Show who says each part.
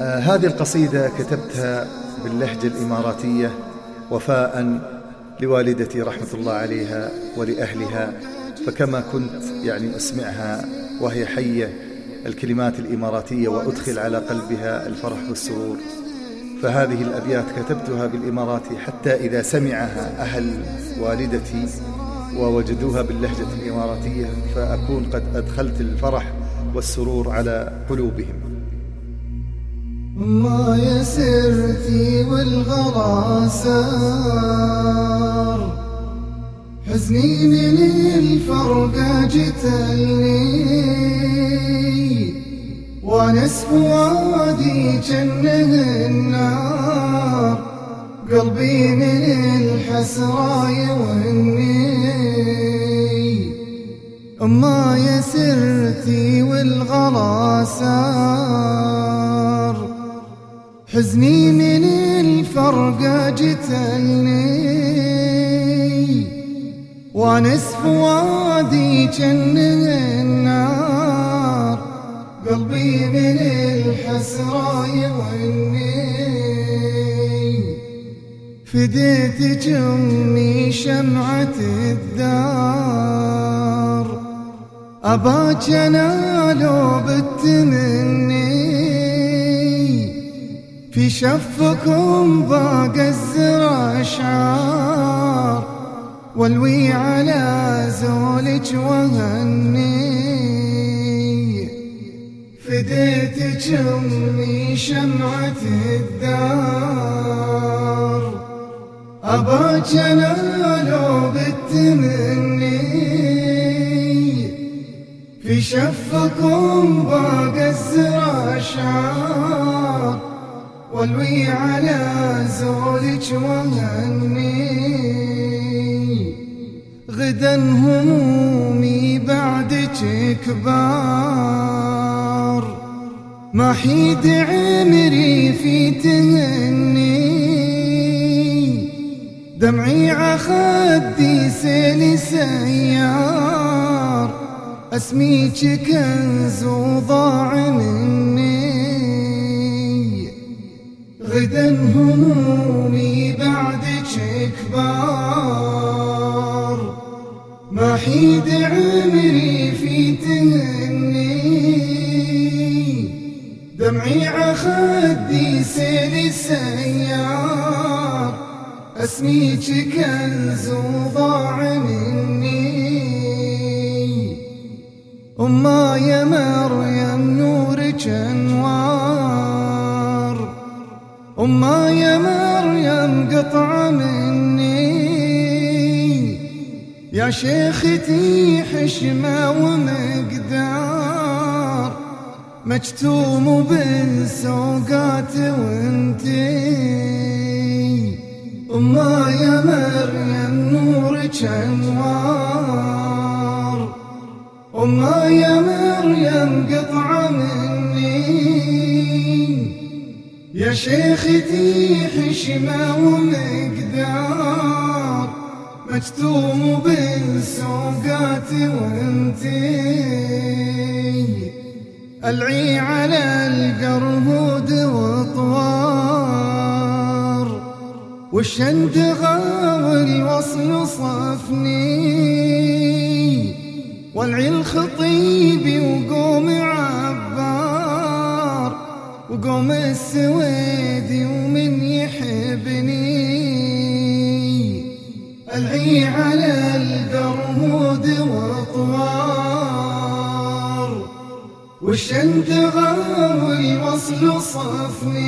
Speaker 1: آه هذه القصيدة كتبتها باللهجة الإماراتية وفاء لوالدتي رحمة الله عليها ولأهلها فكما كنت يعني أسمعها وهي حية الكلمات الإماراتية وأدخل على قلبها الفرح والسرور. فهذه الأبيات كتبتها بالإماراتي حتى إذا سمعها أهل والدتي ووجدوها باللهجة الإماراتية فأكون قد أدخلت الفرح والسرور على قلوبهم.
Speaker 2: ما يسرتي والغلا سار حزني من الفرقة جتلني. ونس فؤادي جنه النار. قلبي من الحسرة يوني ما يسرتي والغلا سار حزني من الفرقة جتلني وانس فؤادي جن النار. قلبي من الحسرة يغني. فديت جمي شمعة الدار. أباك أنا لو بالتمني في شفكم باقى الزرع أشعار والوي على زولك وهني. فديتك أمي شمعة الدار. أباك أنا لو بالتمني في شفكم باقى الزرع شعار والوي على زولك وهني غدا همومي بعدك كبار ما حيد عمري في تهني. دمعي عخدي سيل سيار. اسميك كنز وضاع مني غدا همومي بعدك كبار ما حيد عمري في تهني دمعي عخدي سيل سيار اسميك كنز وضاع أما يا مريم نورك أنوار أما يا مريم قطعة مني. يا شيختي حشمة ومقدار. مجتوم بالسوقات وانتي أما يا مريم نورك أنوار أما يا مريم قطعة مني. يا شيختي حشمة ومقدار مجتوم بالسوقات وانتي ألعي على القرهود وطوار والشندغة والوصل صفني. والعي الخطيبي وقوم عبار وقوم السويدي ومن يحبني. العي على القرمود وطوار والشندغة والوصل صفني